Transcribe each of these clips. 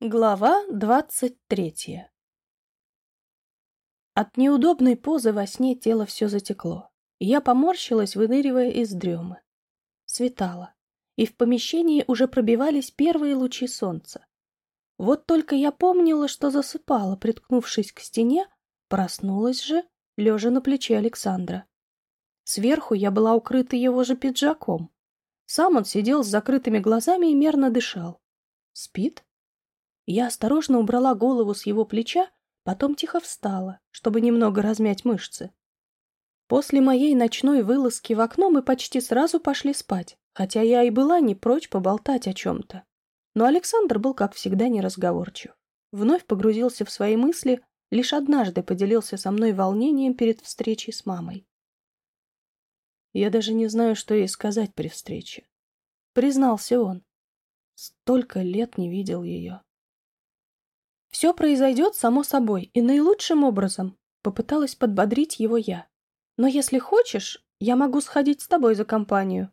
Глава двадцать третья От неудобной позы во сне тело все затекло. Я поморщилась, выныривая из дремы. Светало, и в помещении уже пробивались первые лучи солнца. Вот только я помнила, что засыпала, приткнувшись к стене, проснулась же, лежа на плече Александра. Сверху я была укрыта его же пиджаком. Сам он сидел с закрытыми глазами и мерно дышал. Спит? Я осторожно убрала голову с его плеча, потом тихо встала, чтобы немного размять мышцы. После моей ночной вылазки в окно мы почти сразу пошли спать, хотя я и была не прочь поболтать о чем-то. Но Александр был, как всегда, неразговорчив. Вновь погрузился в свои мысли, лишь однажды поделился со мной волнением перед встречей с мамой. Я даже не знаю, что ей сказать при встрече. Признался он. Столько лет не видел ее. Все произойдет само собой и наилучшим образом, попыталась подбодрить его я. Но если хочешь, я могу сходить с тобой за компанию.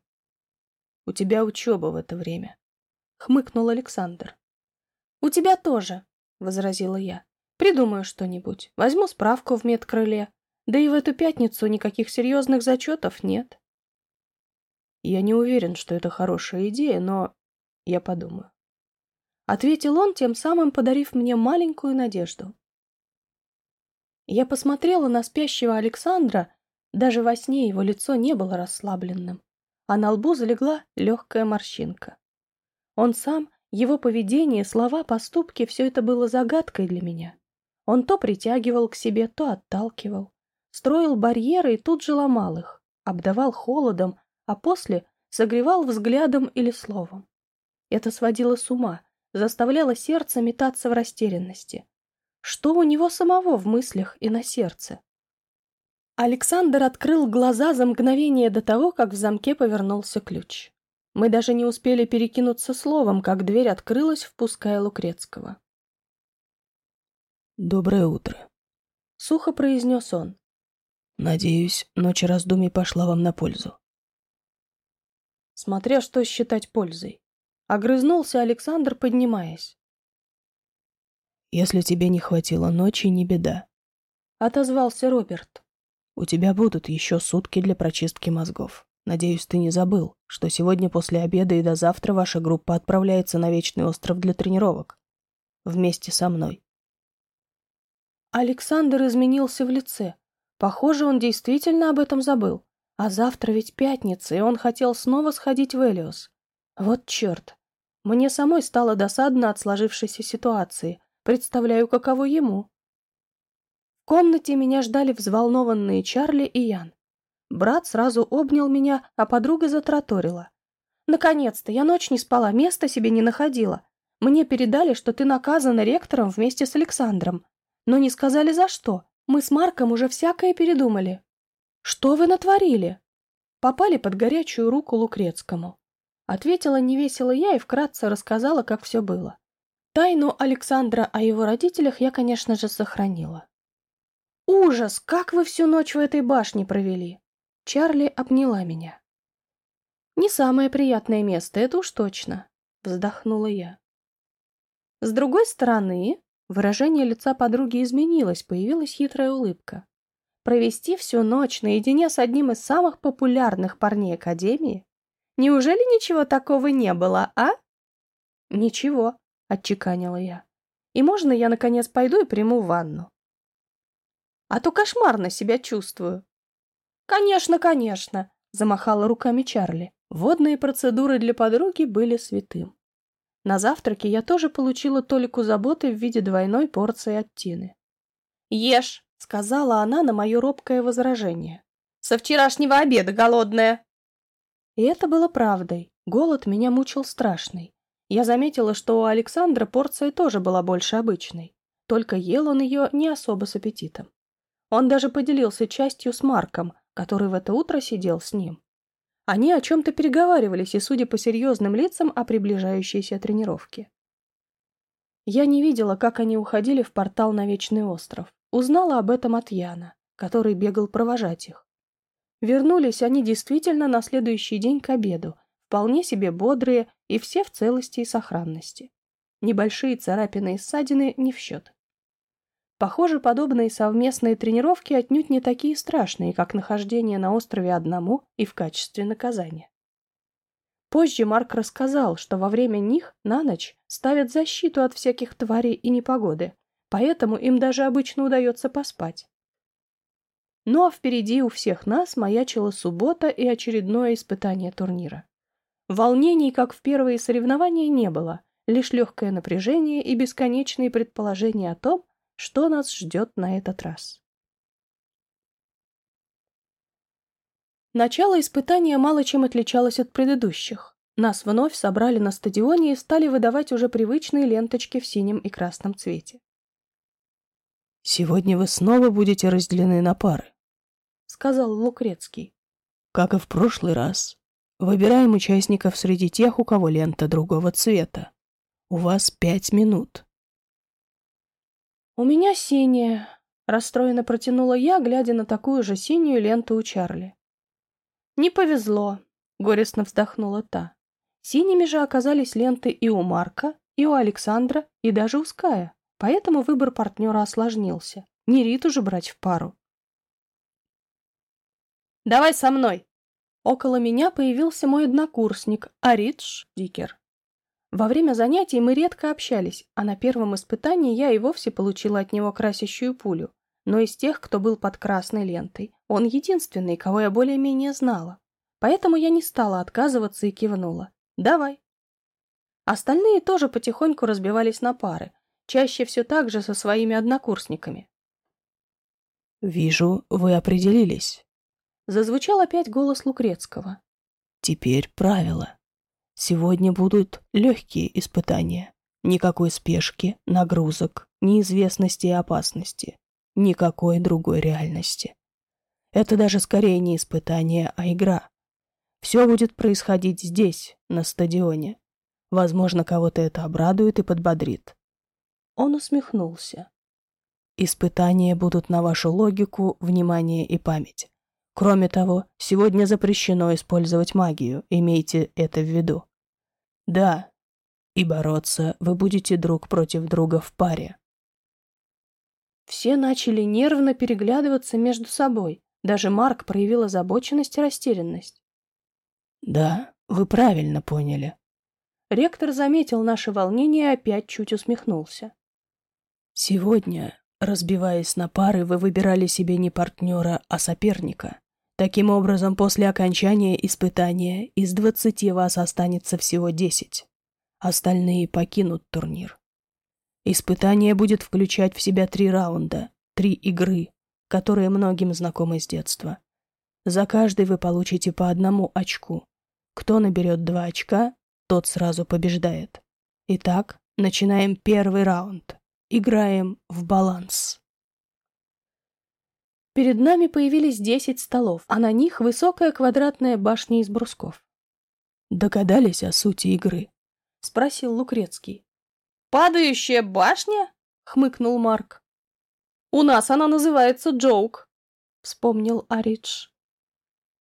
У тебя учеба в это время, хмыкнул Александр. У тебя тоже, возразила я. Придумаю что-нибудь, возьму справку в медкрыле. Да и в эту пятницу никаких серьезных зачетов нет. Я не уверен, что это хорошая идея, но я подумаю. Ответил он, тем самым подарив мне маленькую надежду. Я посмотрела на спящего Александра, даже во сне его лицо не было расслабленным, а на лбу залегла легкая морщинка. Он сам, его поведение, слова, поступки — все это было загадкой для меня. Он то притягивал к себе, то отталкивал, строил барьеры и тут же ломал их, обдавал холодом, а после согревал взглядом или словом. Это сводило с ума, заставляло сердце метаться в растерянности. Что у него самого в мыслях и на сердце? Александр открыл глаза за мгновение до того, как в замке повернулся ключ. Мы даже не успели перекинуться словом, как дверь открылась, впуская Лукрецкого. «Доброе утро», — сухо произнес он. «Надеюсь, ночь раздумий пошла вам на пользу». Смотря что считать пользой. Огрызнулся Александр, поднимаясь. «Если тебе не хватило ночи, не беда», — отозвался Роберт. «У тебя будут еще сутки для прочистки мозгов. Надеюсь, ты не забыл, что сегодня после обеда и до завтра ваша группа отправляется на Вечный остров для тренировок. Вместе со мной». Александр изменился в лице. Похоже, он действительно об этом забыл. А завтра ведь пятница, и он хотел снова сходить в Элиос. Вот черт. Мне самой стало досадно от сложившейся ситуации. Представляю, каково ему. В комнате меня ждали взволнованные Чарли и Ян. Брат сразу обнял меня, а подруга затраторила. «Наконец-то! Я ночь не спала, места себе не находила. Мне передали, что ты наказана ректором вместе с Александром. Но не сказали за что. Мы с Марком уже всякое передумали». «Что вы натворили?» Попали под горячую руку Лукрецкому. Ответила невесело я и вкратце рассказала, как все было. Тайну Александра о его родителях я, конечно же, сохранила. «Ужас! Как вы всю ночь в этой башне провели?» Чарли обняла меня. «Не самое приятное место, это уж точно», — вздохнула я. С другой стороны, выражение лица подруги изменилось, появилась хитрая улыбка. Провести всю ночь наедине с одним из самых популярных парней Академии Неужели ничего такого не было, а? Ничего, отчеканила я. И можно я, наконец, пойду и приму ванну? А то кошмарно себя чувствую. Конечно, конечно, замахала руками Чарли. Водные процедуры для подруги были святым. На завтраке я тоже получила толику заботы в виде двойной порции от Тины. «Ешь!» — сказала она на мое робкое возражение. «Со вчерашнего обеда голодная!» И это было правдой. Голод меня мучил страшный. Я заметила, что у Александра порция тоже была больше обычной. Только ел он ее не особо с аппетитом. Он даже поделился частью с Марком, который в это утро сидел с ним. Они о чем-то переговаривались и, судя по серьезным лицам, о приближающейся тренировке. Я не видела, как они уходили в портал на Вечный остров. Узнала об этом от Яна, который бегал провожать их. Вернулись они действительно на следующий день к обеду, вполне себе бодрые и все в целости и сохранности. Небольшие царапины и ссадины не в счет. Похоже, подобные совместные тренировки отнюдь не такие страшные, как нахождение на острове одному и в качестве наказания. Позже Марк рассказал, что во время них на ночь ставят защиту от всяких тварей и непогоды, поэтому им даже обычно удается поспать. Ну а впереди у всех нас маячила суббота и очередное испытание турнира. Волнений, как в первые соревнования, не было, лишь легкое напряжение и бесконечные предположения о том, что нас ждет на этот раз. Начало испытания мало чем отличалось от предыдущих. Нас вновь собрали на стадионе и стали выдавать уже привычные ленточки в синем и красном цвете. «Сегодня вы снова будете разделены на пары», — сказал Лукрецкий. «Как и в прошлый раз. Выбираем участников среди тех, у кого лента другого цвета. У вас пять минут». «У меня синяя», — расстроенно протянула я, глядя на такую же синюю ленту у Чарли. «Не повезло», — горестно вздохнула та. Синими же оказались ленты и у Марка, и у Александра, и даже у Ская. Поэтому выбор партнера осложнился. Не Риту же брать в пару. «Давай со мной!» Около меня появился мой однокурсник, Аридж Дикер. Во время занятий мы редко общались, а на первом испытании я и вовсе получила от него красящую пулю. Но из тех, кто был под красной лентой, он единственный, кого я более-менее знала. Поэтому я не стала отказываться и кивнула. «Давай». Остальные тоже потихоньку разбивались на пары, чаще все так же со своими однокурсниками. «Вижу, вы определились». Зазвучал опять голос Лукрецкого. «Теперь правила. Сегодня будут легкие испытания. Никакой спешки, нагрузок, неизвестности и опасности. Никакой другой реальности. Это даже скорее не испытание, а игра. Все будет происходить здесь, на стадионе. Возможно, кого-то это обрадует и подбодрит. Он усмехнулся. Испытания будут на вашу логику, внимание и память. Кроме того, сегодня запрещено использовать магию, имейте это в виду. Да, и бороться вы будете друг против друга в паре. Все начали нервно переглядываться между собой. Даже Марк проявил озабоченность и растерянность. Да, вы правильно поняли. Ректор заметил наше волнение и опять чуть усмехнулся. Сегодня, разбиваясь на пары, вы выбирали себе не партнера, а соперника. Таким образом, после окончания испытания из двадцати вас останется всего десять. Остальные покинут турнир. Испытание будет включать в себя три раунда, три игры, которые многим знакомы с детства. За каждый вы получите по одному очку. Кто наберет два очка, тот сразу побеждает. Итак, начинаем первый раунд. Играем в баланс. Перед нами появились десять столов, а на них высокая квадратная башня из брусков. Догадались о сути игры? Спросил Лукрецкий. «Падающая башня?» — хмыкнул Марк. «У нас она называется Джоук», — вспомнил Аридж.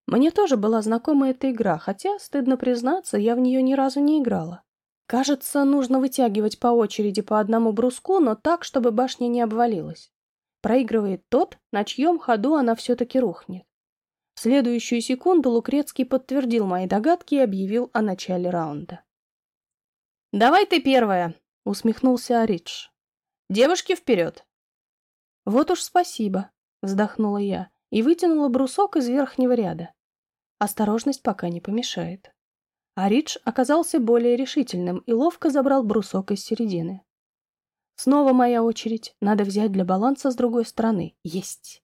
Мне тоже была знакома эта игра, хотя, стыдно признаться, я в нее ни разу не играла. Кажется, нужно вытягивать по очереди по одному бруску, но так, чтобы башня не обвалилась. Проигрывает тот, на чьем ходу она все-таки рухнет. В следующую секунду Лукрецкий подтвердил мои догадки и объявил о начале раунда. «Давай ты первая!» — усмехнулся Аридж. «Девушки вперед!» «Вот уж спасибо!» — вздохнула я и вытянула брусок из верхнего ряда. Осторожность пока не помешает. Аридж оказался более решительным и ловко забрал брусок из середины. Снова моя очередь. Надо взять для баланса с другой стороны. Есть.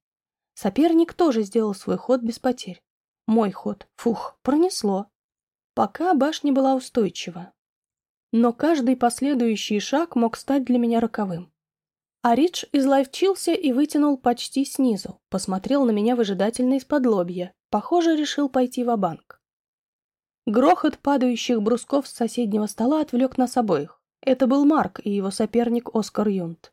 Соперник тоже сделал свой ход без потерь. Мой ход. Фух, пронесло. Пока башня была устойчива. Но каждый последующий шаг мог стать для меня роковым. Аридж изловчился и вытянул почти снизу. Посмотрел на меня выжидательно из-под лобья. Похоже, решил пойти в банк Грохот падающих брусков с соседнего стола отвлек нас обоих. Это был Марк и его соперник Оскар Юнт.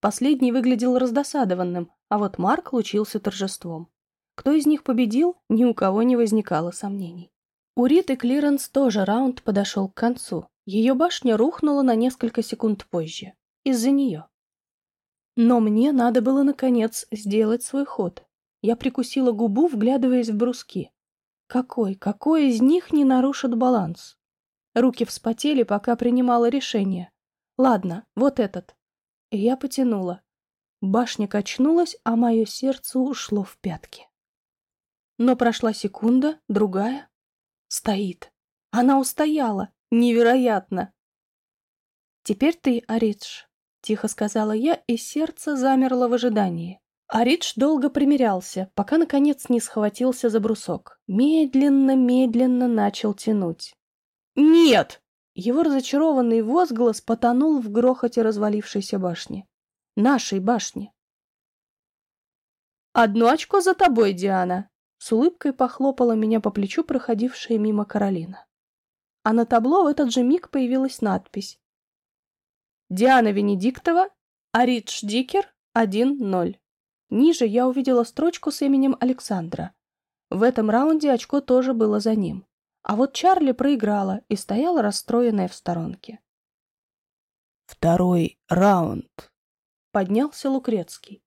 Последний выглядел раздосадованным, а вот Марк лучился торжеством. Кто из них победил, ни у кого не возникало сомнений. У Риты Клиренс тоже раунд подошел к концу. Ее башня рухнула на несколько секунд позже. Из-за нее. Но мне надо было, наконец, сделать свой ход. Я прикусила губу, вглядываясь в бруски. Какой, какой из них не нарушит баланс? Руки вспотели, пока принимала решение. Ладно, вот этот. И я потянула. Башня качнулась, а мое сердце ушло в пятки. Но прошла секунда, другая. Стоит. Она устояла. Невероятно. «Теперь ты, Аридж», — тихо сказала я, и сердце замерло в ожидании. Аридж долго примерялся, пока, наконец, не схватился за брусок. Медленно-медленно начал тянуть. «Нет!» Его разочарованный возглас потонул в грохоте развалившейся башни. Нашей башни. «Одно очко за тобой, Диана!» С улыбкой похлопала меня по плечу проходившая мимо Каролина. А на табло в этот же миг появилась надпись. Диана Венедиктова, Аридж Дикер, 1-0. Ниже я увидела строчку с именем Александра. В этом раунде очко тоже было за ним. А вот Чарли проиграла и стояла расстроенная в сторонке. «Второй раунд», — поднялся Лукрецкий.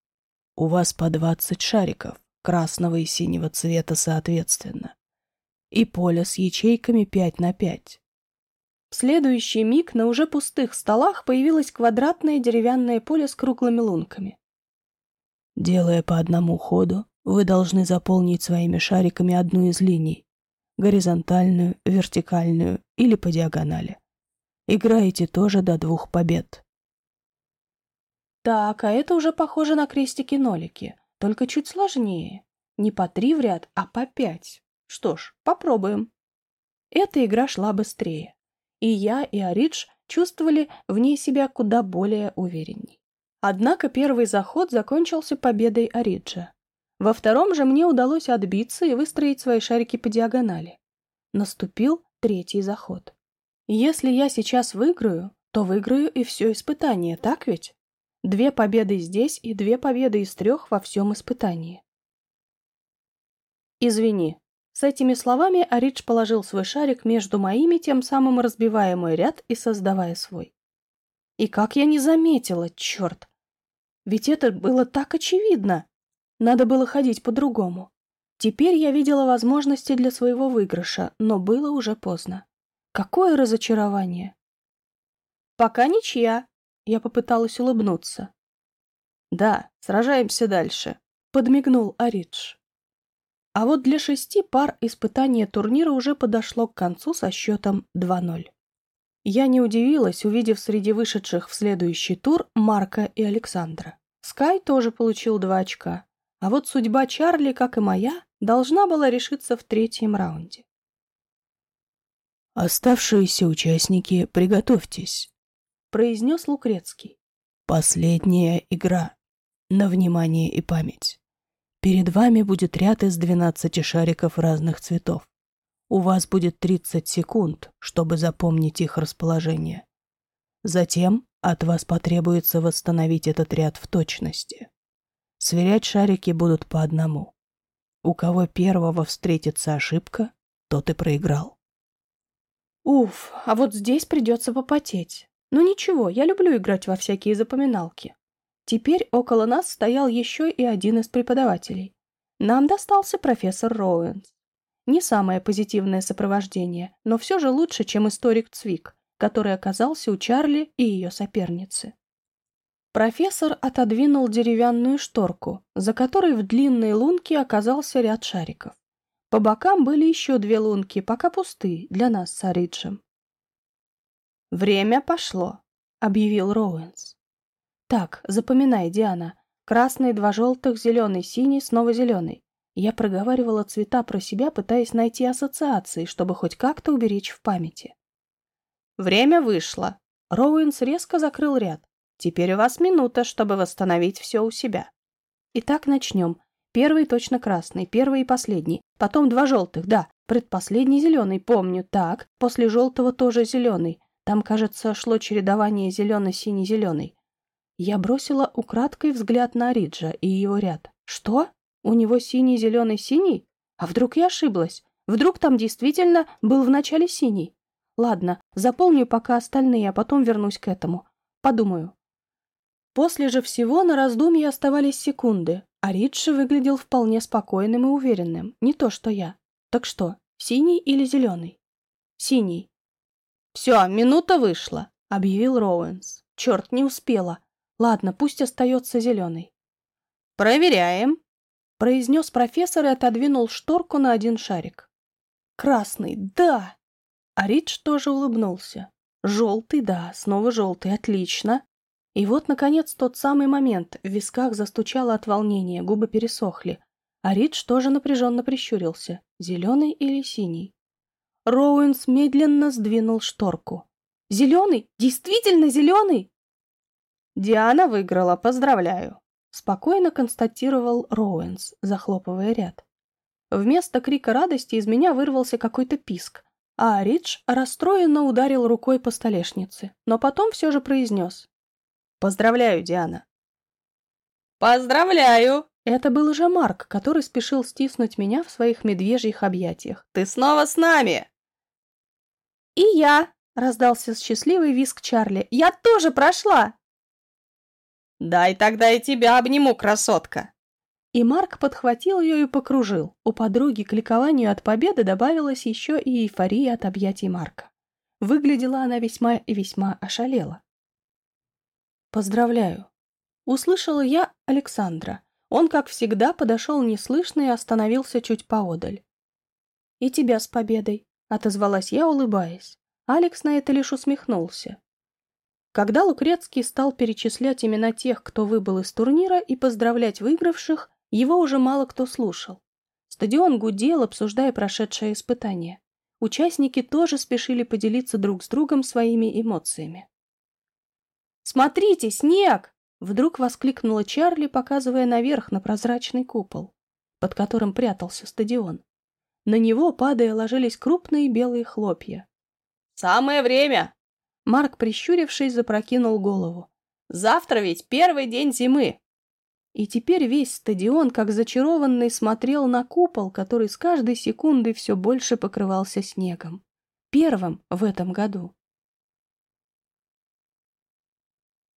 «У вас по двадцать шариков, красного и синего цвета соответственно, и поле с ячейками пять на пять». В следующий миг на уже пустых столах появилось квадратное деревянное поле с круглыми лунками. Делая по одному ходу, вы должны заполнить своими шариками одну из линий, горизонтальную, вертикальную или по диагонали. Играете тоже до двух побед. Так, а это уже похоже на крестики-нолики, только чуть сложнее. Не по три в ряд, а по пять. Что ж, попробуем. Эта игра шла быстрее. И я, и Аридж чувствовали в ней себя куда более уверенней. Однако первый заход закончился победой Ариджа. Во втором же мне удалось отбиться и выстроить свои шарики по диагонали. Наступил третий заход. Если я сейчас выиграю, то выиграю и все испытание, так ведь? Две победы здесь и две победы из трех во всем испытании. Извини. С этими словами Аридж положил свой шарик между моими, тем самым разбивая мой ряд и создавая свой. И как я не заметила, черт! Ведь это было так очевидно. Надо было ходить по-другому. Теперь я видела возможности для своего выигрыша, но было уже поздно. Какое разочарование! Пока ничья. Я попыталась улыбнуться. Да, сражаемся дальше, подмигнул Аридж. А вот для шести пар испытание турнира уже подошло к концу со счетом 2-0. Я не удивилась, увидев среди вышедших в следующий тур Марка и Александра. Скай тоже получил два очка, а вот судьба Чарли, как и моя, должна была решиться в третьем раунде. «Оставшиеся участники, приготовьтесь», — произнес Лукрецкий. «Последняя игра. На внимание и память. Перед вами будет ряд из 12 шариков разных цветов. У вас будет 30 секунд, чтобы запомнить их расположение. Затем от вас потребуется восстановить этот ряд в точности. Сверять шарики будут по одному. У кого первого встретится ошибка, тот и проиграл. Уф, а вот здесь придется попотеть. Ну ничего, я люблю играть во всякие запоминалки. Теперь около нас стоял еще и один из преподавателей. Нам достался профессор Роуэнс. Не самое позитивное сопровождение, но все же лучше, чем историк Цвик, который оказался у Чарли и ее соперницы. Профессор отодвинул деревянную шторку, за которой в длинной лунке оказался ряд шариков. По бокам были еще две лунки, пока пустые, для нас с Ариджем. «Время пошло», — объявил Роуэнс. «Так, запоминай, Диана. Красный, два желтых, зеленый, синий, снова зеленый. Я проговаривала цвета про себя, пытаясь найти ассоциации, чтобы хоть как-то уберечь в памяти. Время вышло. Роуэнс резко закрыл ряд. Теперь у вас минута, чтобы восстановить все у себя. Итак, начнем. Первый точно красный, первый и последний. Потом два желтых, да. Предпоследний зеленый, помню. Так, после желтого тоже зеленый. Там, кажется, шло чередование зеленый-синий-зеленый. Я бросила украдкой взгляд на Риджа и его ряд. Что? У него синий-зеленый-синий? А вдруг я ошиблась? Вдруг там действительно был в начале синий? Ладно, заполню пока остальные, а потом вернусь к этому. Подумаю. После же всего на раздумье оставались секунды, а Ридши выглядел вполне спокойным и уверенным, не то что я. Так что, синий или зеленый? Синий. «Все, минута вышла», — объявил Роуэнс. «Черт, не успела. Ладно, пусть остается зеленый». «Проверяем», — произнес профессор и отодвинул шторку на один шарик. «Красный, да!» А Ридж тоже улыбнулся. «Желтый, да, снова желтый, отлично!» И вот, наконец, тот самый момент. В висках застучало от волнения, губы пересохли. А Ридж тоже напряженно прищурился. Зеленый или синий? Роуэнс медленно сдвинул шторку. «Зеленый? Действительно зеленый?» «Диана выиграла, поздравляю!» Спокойно констатировал Роуэнс, захлопывая ряд. Вместо крика радости из меня вырвался какой-то писк, а Ридж расстроенно ударил рукой по столешнице, но потом все же произнес. «Поздравляю, Диана!» «Поздравляю!» Это был уже Марк, который спешил стиснуть меня в своих медвежьих объятиях. «Ты снова с нами!» «И я!» — раздался счастливый визг Чарли. «Я тоже прошла!» «Дай тогда и тебя обниму, красотка!» И Марк подхватил ее и покружил. У подруги к ликованию от победы добавилась еще и эйфория от объятий Марка. Выглядела она весьма и весьма ошалела. «Поздравляю!» Услышала я Александра. Он, как всегда, подошел неслышно и остановился чуть поодаль. «И тебя с победой!» — отозвалась я, улыбаясь. Алекс на это лишь усмехнулся. Когда Лукрецкий стал перечислять имена тех, кто выбыл из турнира, и поздравлять выигравших, его уже мало кто слушал. Стадион гудел, обсуждая прошедшее испытание. Участники тоже спешили поделиться друг с другом своими эмоциями. «Смотрите, снег!» — вдруг воскликнула Чарли, показывая наверх на прозрачный купол, под которым прятался стадион. На него, падая, ложились крупные белые хлопья. «Самое время!» Марк, прищурившись, запрокинул голову. «Завтра ведь первый день зимы!» И теперь весь стадион, как зачарованный, смотрел на купол, который с каждой секундой все больше покрывался снегом. Первым в этом году.